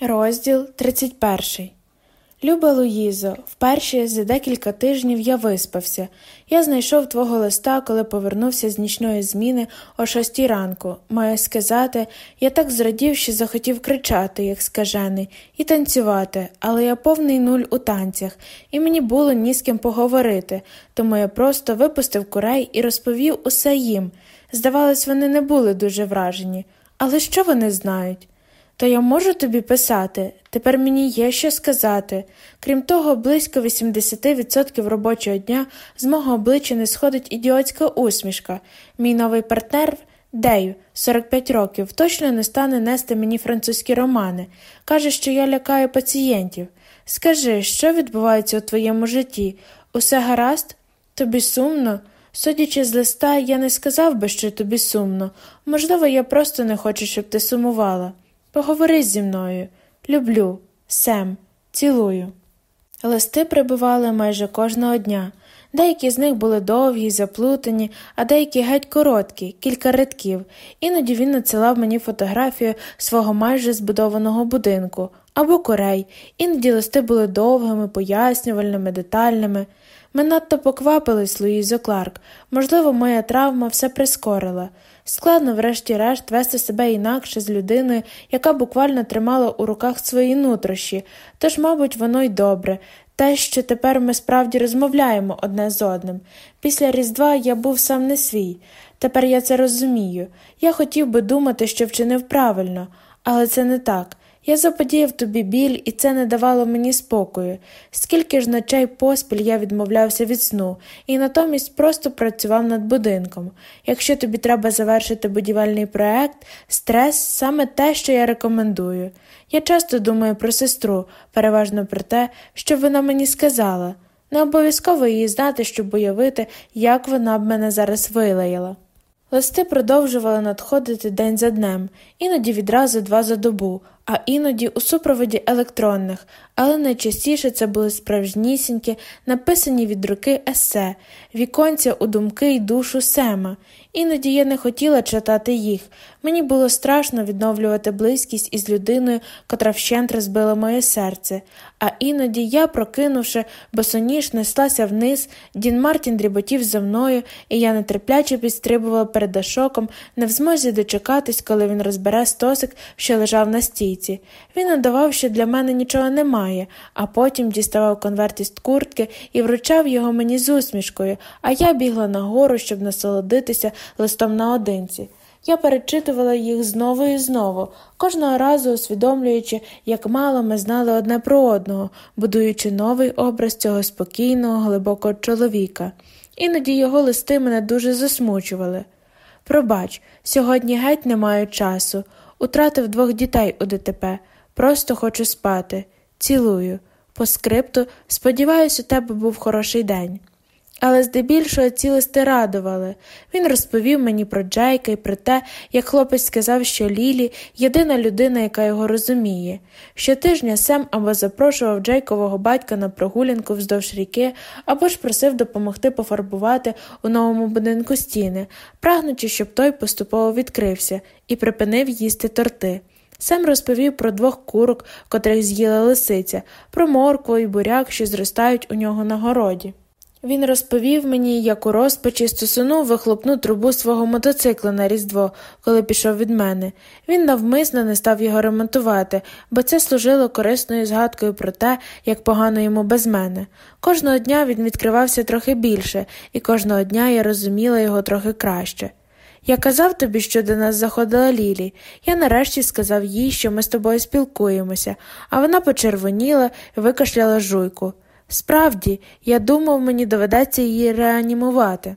Розділ 31 Люба Луїзо, вперше за декілька тижнів я виспався. Я знайшов твого листа, коли повернувся з нічної зміни о шостій ранку. Маю сказати, я так зрадів, що захотів кричати, як скажений, і танцювати, але я повний нуль у танцях, і мені було ні з ким поговорити, тому я просто випустив курей і розповів усе їм. Здавалось, вони не були дуже вражені. Але що вони знають? То я можу тобі писати, тепер мені є що сказати. Крім того, близько 80% робочого дня з мого обличчя не сходить ідіотська усмішка. Мій новий партнер Дейв, 45 років, точно не стане нести мені французькі романи. Каже, що я лякаю пацієнтів. Скажи, що відбувається у твоєму житті? Усе гаразд? Тобі сумно? Судячи з листа, я не сказав би, що тобі сумно. Можливо, я просто не хочу, щоб ти сумувала. Поговори зі мною. Люблю, Сем, цілую. Листи прибували майже кожного дня. Деякі з них були довгі, заплутані, а деякі геть короткі, кілька рядків. Іноді він надсилав мені фотографію свого майже збудованого будинку або корей, іноді листи були довгими, пояснювальними, детальними. Ми надто поквапились, Луїзо Кларк. Можливо, моя травма все прискорила. Складно, врешті-решт, вести себе інакше з людиною, яка буквально тримала у руках свої нутрощі, тож, мабуть, воно й добре. Те, що тепер ми справді розмовляємо одне з одним. Після Різдва я був сам не свій. Тепер я це розумію. Я хотів би думати, що вчинив правильно, але це не так. Я заподіяв тобі біль, і це не давало мені спокою. Скільки ж ночей поспіль я відмовлявся від сну і натомість просто працював над будинком. Якщо тобі треба завершити будівельний проект, стрес саме те, що я рекомендую. Я часто думаю про сестру, переважно про те, що вона мені сказала. Не обов'язково її знати, щоб уявити, як вона б мене зараз вилаяла. Листи продовжували надходити день за днем, іноді відразу два за добу, а іноді у супроводі електронних, але найчастіше це були справжнісінькі, написані від руки есе, віконця у думки й душу Сема. Іноді я не хотіла читати їх. Мені було страшно відновлювати близькість із людиною, котра вщент розбила моє серце. А іноді я, прокинувши, босоніж неслася вниз, Дін Мартін дріботів за мною, і я нетерпляче підстрибувала перед Ашоком, не в змозі дочекатись, коли він розбере стосик, що лежав на стійці. Він надавав, що для мене нічого немає, а потім діставав конверт із куртки і вручав його мені з усмішкою, а я бігла нагору, щоб насолодитися листом наодинці. Я перечитувала їх знову і знову, кожного разу усвідомлюючи, як мало ми знали одне про одного, будуючи новий образ цього спокійного, глибокого чоловіка. Іноді його листи мене дуже засмучували. Пробач, сьогодні геть не маю часу. Утратив двох дітей у ДТП. Просто хочу спати. Цілую. По скрипту, сподіваюся, у тебе був хороший день. Але здебільшого ці листи радували. Він розповів мені про Джейка і про те, як хлопець сказав, що Лілі єдина людина, яка його розуміє. Щотижня Сем або запрошував Джейкового батька на прогулянку вздовж ріки, або ж просив допомогти пофарбувати у новому будинку стіни, прагнучи, щоб той поступово відкрився і припинив їсти торти. Сем розповів про двох курок, котрих з'їла лисиця, про моркву і буряк, що зростають у нього на городі. Він розповів мені, як у розпачі стосунув вихлопну трубу свого мотоцикла на Різдво, коли пішов від мене. Він навмисно не став його ремонтувати, бо це служило корисною згадкою про те, як погано йому без мене. Кожного дня він відкривався трохи більше, і кожного дня я розуміла його трохи краще. Я казав тобі, що до нас заходила Лілі. Я нарешті сказав їй, що ми з тобою спілкуємося, а вона почервоніла і викашляла жуйку. Справді, я думав, мені доведеться її реанімувати.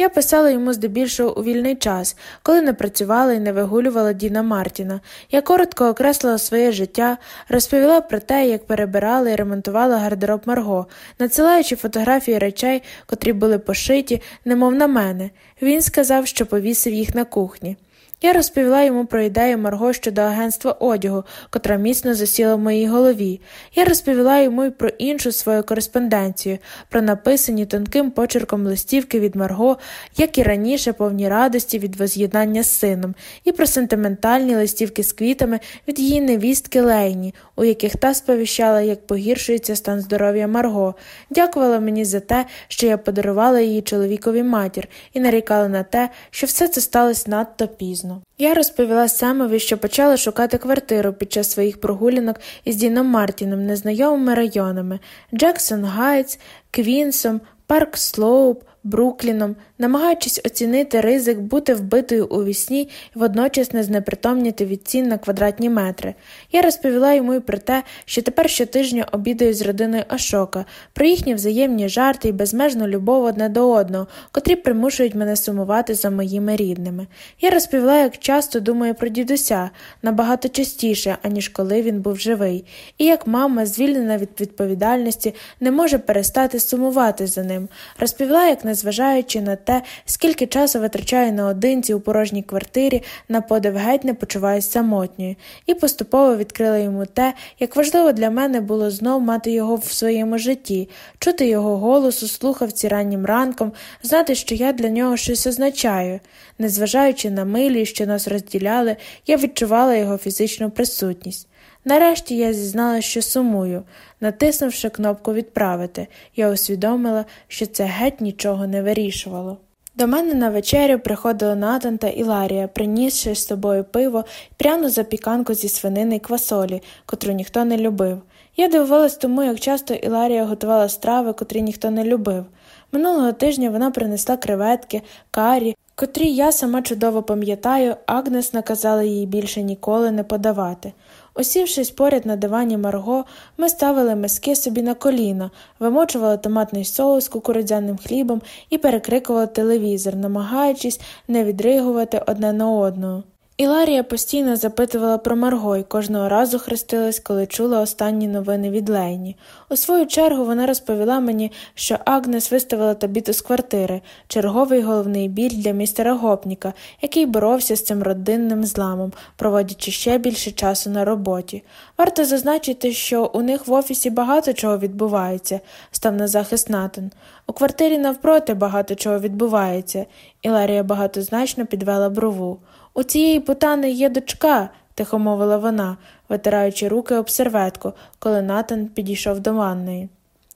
Я писала йому здебільшого у вільний час, коли не працювала і не вигулювала Діна Мартіна. Я коротко окреслила своє життя, розповіла про те, як перебирала і ремонтувала гардероб Марго, надсилаючи фотографії речей, котрі були пошиті, немов на мене. Він сказав, що повісив їх на кухні. Я розповіла йому про ідею Марго щодо агентства одягу, котра міцно засіла в моїй голові. Я розповіла йому й про іншу свою кореспонденцію, про написані тонким почерком листівки від Марго, як і раніше повні радості від воз'єднання з сином, і про сентиментальні листівки з квітами від її невістки Лейні, у яких та сповіщала, як погіршується стан здоров'я Марго, дякувала мені за те, що я подарувала її чоловікові матір, і нарікала на те, що все це сталося надто пізно. Я розповіла Семові, що почала шукати квартиру під час своїх прогулянок із Діном Мартіном незнайомими районами. Джексон Гайтс, Квінсом, Парк Слоуп, Брукліном, намагаючись оцінити ризик бути вбитою уві сні і водночас не знепритомніти від цін на квадратні метри. Я розповіла йому й про те, що тепер щотижня обідаю з родиною Ашока, про їхні взаємні жарти і безмежну любов одне до одного, котрі примушують мене сумувати за моїми рідними. Я розповіла, як часто думаю про дідуся набагато частіше, аніж коли він був живий, і як мама, звільнена від відповідальності, не може перестати сумувати за ним. Розповіла, як незважаючи на те, скільки часу витрачаю наодинці у порожній квартирі, на подив геть не почуваюся самотньою, і поступово відкрила йому те, як важливо для мене було знов мати його в своєму житті, чути його голос у слухавці раннім ранком, знати, що я для нього щось означаю. Незважаючи на милі, що нас розділяли, я відчувала його фізичну присутність. Нарешті я зізналася, що сумую. Натиснувши кнопку відправити, я усвідомила, що це геть нічого не вирішувало. До мене на вечерю приходили Натан та Іларія, принісши з собою пиво і пряну запіканку зі свинини й квасолі, котру ніхто не любив. Я дивувалась тому, як часто Іларія готувала страви, котрі ніхто не любив. Минулого тижня вона принесла креветки, карі, котрі я сама чудово пам'ятаю, Агнес наказала їй більше ніколи не подавати. Усівшись поряд на дивані Марго, ми ставили миски собі на коліна, вимочували томатний соус кукурудзяним хлібом і перекрикували телевізор, намагаючись не відригувати одне на одного. Іларія постійно запитувала про Марго і кожного разу хрестилась, коли чула останні новини від Лейні. У свою чергу вона розповіла мені, що Агнес виставила табіту з квартири, черговий головний біль для містера Гопніка, який боровся з цим родинним зламом, проводячи ще більше часу на роботі. Варто зазначити, що у них в офісі багато чого відбувається, став на захист Натан. У квартирі навпроти багато чого відбувається. Іларія багатозначно підвела брову. У цієї путани є дочка, тихо мовила вона, витираючи руки об серветку, коли Натан підійшов до ванної.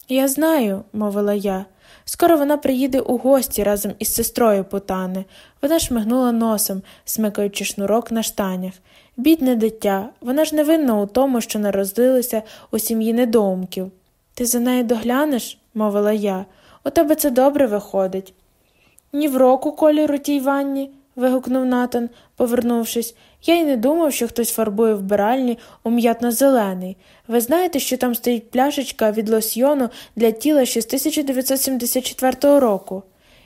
Я знаю, мовила я. Скоро вона приїде у гості разом із сестрою Путани. Вона шмигнула носом, смикаючи шнурок на штанях. Бідне дитя, вона ж не винна у тому, що народилася у сім'ї недоумків. Ти за нею доглянеш, мовила я. У тебе це добре виходить. Ні в року кольору тій ванні, вигукнув Натан, повернувшись. Я й не думав, що хтось фарбує вбиральні у м'ятно-зелений. Ви знаєте, що там стоїть пляшечка від лосьйону для тіла ще з 1974 року.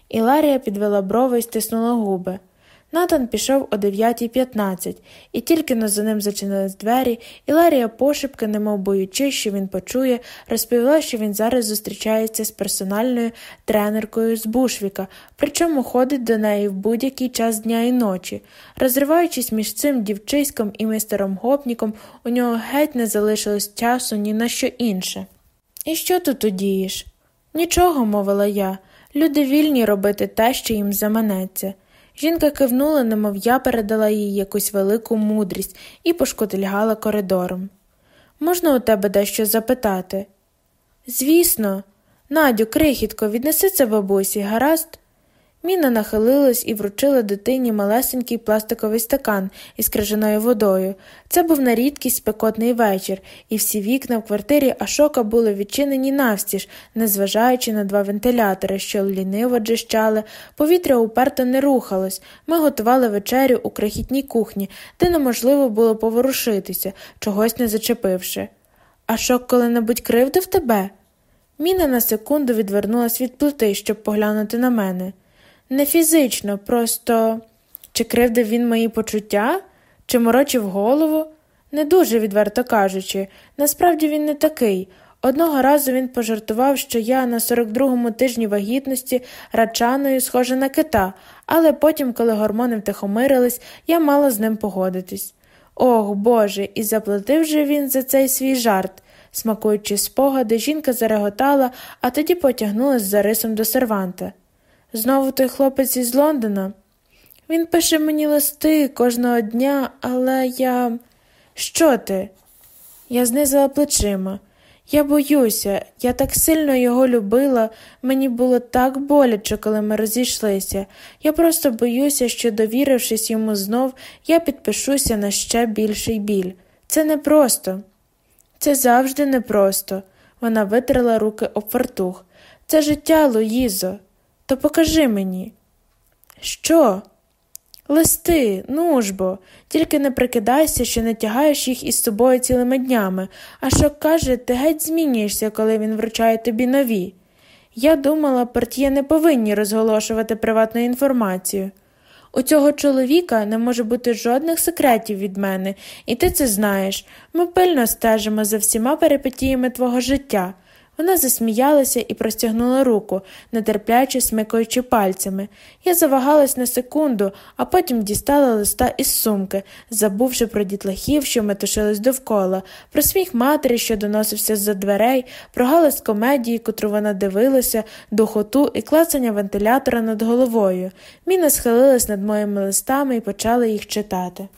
Іларія підвела брови і стиснула губи. Натан пішов о 9.15, і тільки но за ним зачинились двері, і Ларія пошепки, немов боючись, що він почує, розповіла, що він зараз зустрічається з персональною тренеркою з Бушвіка, причому ходить до неї в будь-який час дня і ночі. Розриваючись між цим дівчиськом і мистером гопніком, у нього геть не залишилось часу ні на що інше. І що тут удієш? Нічого, мовила я. Люди вільні робити те, що їм заманеться. Жінка кивнула, немов я передала їй якусь велику мудрість і пошкотильгала коридором. Можна у тебе дещо запитати? Звісно, Надю, крихітко, віднеси це бабусі, гаразд? Міна нахилилась і вручила дитині малесенький пластиковий стакан із крижаною водою. Це був на рідкість спекотний вечір, і всі вікна в квартирі Ашока були відчинені навстіж, незважаючи на два вентилятори, що ліниво джищали, повітря уперто не рухалось. Ми готували вечерю у крихітній кухні, де неможливо було поворушитися, чогось не зачепивши. Ашок коли-небудь кривдив тебе? Міна на секунду відвернулась від плити, щоб поглянути на мене. Не фізично, просто чи кривдив він мої почуття, чи морочив голову? Не дуже, відверто кажучи, насправді він не такий. Одного разу він пожартував, що я на 42-му тижні вагітності рачаною схожа на кита, але потім, коли гормони втихомирились, я мала з ним погодитись. Ох, Боже, і заплатив же він за цей свій жарт. Смакуючи спогади, жінка зареготала, а тоді потягнулась за рисом до серванта. Знову той хлопець із Лондона. Він пише мені листи кожного дня, але я. Що ти? Я знизила плечима. Я боюся, я так сильно його любила, мені було так боляче, коли ми розійшлися. Я просто боюся, що, довірившись йому знов, я підпишуся на ще більший біль. Це непросто. Це завжди непросто. Вона витерла руки об фартух. Це життя, Луїзо. То покажи мені. Що? Листи, ну ж бо, тільки не прикидайся, що не тягаєш їх із собою цілими днями, а що каже, ти геть змінюєшся, коли він вручає тобі нові. Я думала, портє не повинні розголошувати приватну інформацію. У цього чоловіка не може бути жодних секретів від мене, і ти це знаєш. Ми пильно стежимо за всіма перипетіями твого життя. Вона засміялася і простягнула руку, нетерпляче смикаючи пальцями. Я завагалась на секунду, а потім дістала листа із сумки, забувши про дітлахів, що метушились довкола, про сміх матері, що доносився з за дверей, про галас комедії, котру вона дивилася, духоту і клацання вентилятора над головою. Міна схилилась над моїми листами і почала їх читати.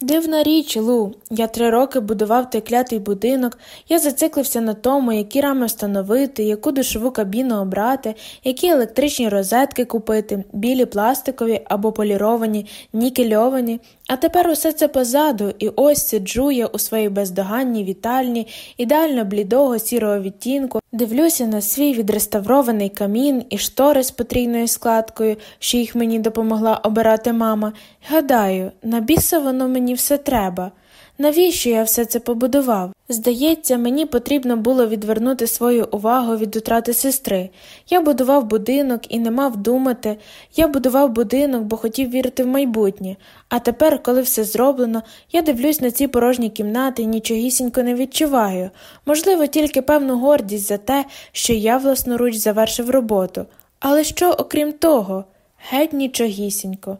Дивна річ, Лу, я три роки будував той клятий будинок, я зациклився на тому, які рами встановити, яку душову кабіну обрати, які електричні розетки купити, білі пластикові або поліровані, нікельовані, а тепер усе це позаду, і ось сиджу я у своїй бездоганній вітальні, ідеально блідого сірого відтінку, дивлюся на свій відреставрований камін і штори з потрійною складкою, що їх мені допомогла обирати мама. Гадаю, на біса воно мені все треба. Навіщо я все це побудував? Здається, мені потрібно було відвернути свою увагу від утрати сестри. Я будував будинок і не мав думати. Я будував будинок, бо хотів вірити в майбутнє. А тепер, коли все зроблено, я дивлюсь на ці порожні кімнати і нічогісінько не відчуваю. Можливо, тільки певну гордість за те, що я власноруч завершив роботу. Але що, окрім того, геть нічогісінько.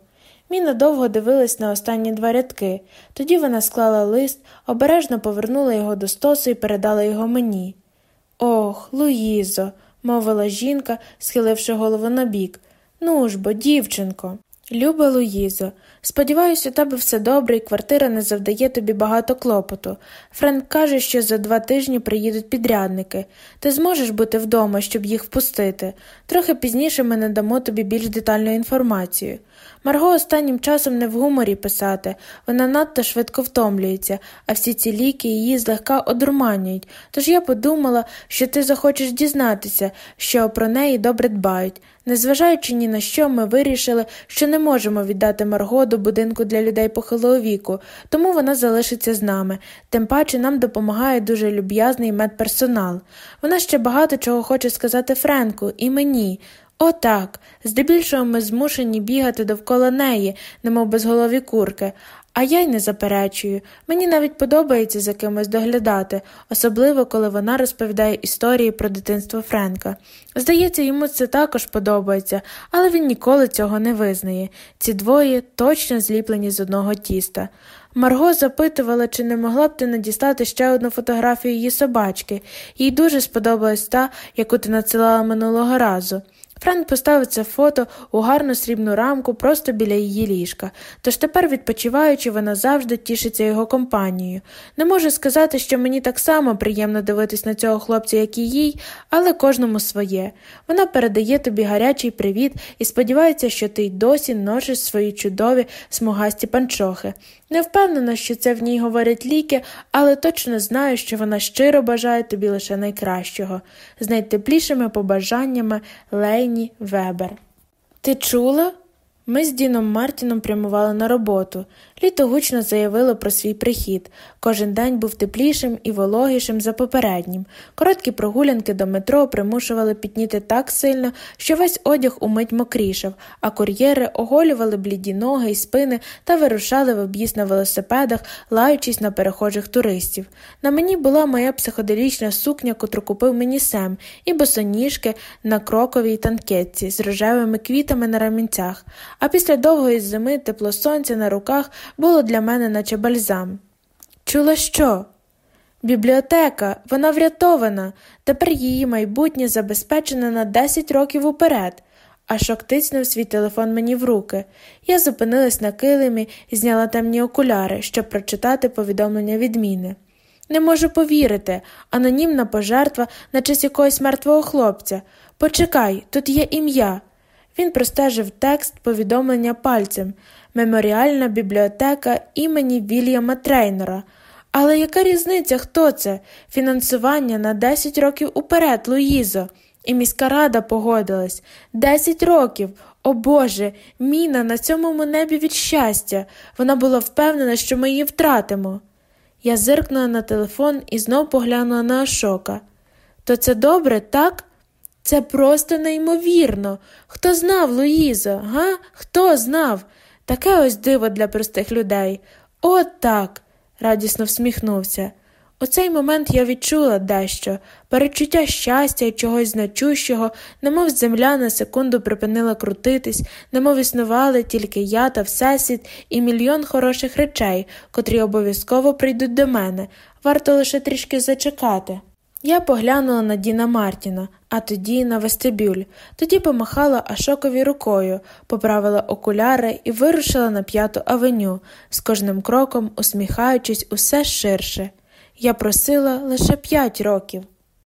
Міна довго дивилась на останні два рядки, тоді вона склала лист, обережно повернула його до стосу і передала його мені. Ох, Луїзо, мовила жінка, схиливши голову набік. Ну ж бо, дівчинко. Люба Луїзо, сподіваюся, у тебе все добре і квартира не завдає тобі багато клопоту. Френк каже, що за два тижні приїдуть підрядники. Ти зможеш бути вдома, щоб їх впустити. Трохи пізніше ми надамо тобі більш детальну інформацію. Марго останнім часом не в гуморі писати, вона надто швидко втомлюється, а всі ці ліки її злегка одурманюють. Тож я подумала, що ти захочеш дізнатися, що про неї добре дбають. Незважаючи ні на що, ми вирішили, що не можемо віддати Марго до будинку для людей похилого віку, тому вона залишиться з нами. Тим паче нам допомагає дуже люб'язний медперсонал. Вона ще багато чого хоче сказати Френку і мені. Отак. Здебільшого ми змушені бігати довкола неї, немов безголові курки, а я й не заперечую. Мені навіть подобається за кимось доглядати, особливо коли вона розповідає історії про дитинство Френка. Здається, йому це також подобається, але він ніколи цього не визнає. Ці двоє точно зліплені з одного тіста. Марго запитувала, чи не могла б ти надістати ще одну фотографію її собачки. Їй дуже сподобалась та, яку ти надсилала минулого разу. Френк поставив це фото у гарну срібну рамку просто біля її ліжка, тож тепер, відпочиваючи, вона завжди тішиться його компанією. Не можу сказати, що мені так само приємно дивитись на цього хлопця, як і їй, але кожному своє. Вона передає тобі гарячий привіт і сподівається, що ти й досі носиш свої чудові смугасті панчохи. Не впевнена, що це в ній говорять ліки, але точно знаю, що вона щиро бажає тобі лише найкращого, з найтеплішими побажаннями Лейні Вебер. Ти чула? Ми з Діном Мартіном прямували на роботу. Літо гучно заявило про свій прихід. Кожен день був теплішим і вологішим за попереднім. Короткі прогулянки до метро примушували пітніти так сильно, що весь одяг умить мокрішав, а кур'єри оголювали бліді ноги й спини та вирушали в об'їзд на велосипедах, лаючись на перехожих туристів. На мені була моя психоделічна сукня, котру купив мені Сем, і босоніжки на кроковій танкетці з рожевими квітами на рамінцях, а після довгої зими тепло сонця на руках було для мене, наче бальзам. Чула що? Бібліотека, вона врятована, тепер її майбутнє забезпечене на 10 років уперед. Ашок тицнув свій телефон мені в руки. Я зупинилась на килимі і зняла темні окуляри, щоб прочитати повідомлення відміни. Не можу повірити, анонімна пожертва на честь якогось мертвого хлопця. Почекай, тут є ім'я. Він простежив текст повідомлення пальцем Меморіальна бібліотека імені Вільяма Трейнера. Але яка різниця, хто це? Фінансування на 10 років уперед, Луїзо. І міська рада погодилась. Десять років. О Боже, міна на цьому небі від щастя. Вона була впевнена, що ми її втратимо. Я зиркнула на телефон і знов поглянула на Ашока. То це добре, так? Це просто неймовірно. Хто знав, Луїзо, га? Хто знав? Таке ось диво для простих людей. От так, радісно всміхнувся. У цей момент я відчула дещо перечуття щастя і чогось значущого, немов земля на секунду припинила крутитись, немов існували тільки я та Всесвіт і мільйон хороших речей, котрі обов'язково прийдуть до мене, варто лише трішки зачекати. Я поглянула на Діна Мартіна, а тоді на вестибюль, тоді помахала Ашокові рукою, поправила окуляри і вирушила на п'яту авеню, з кожним кроком усміхаючись усе ширше. Я просила лише п'ять років.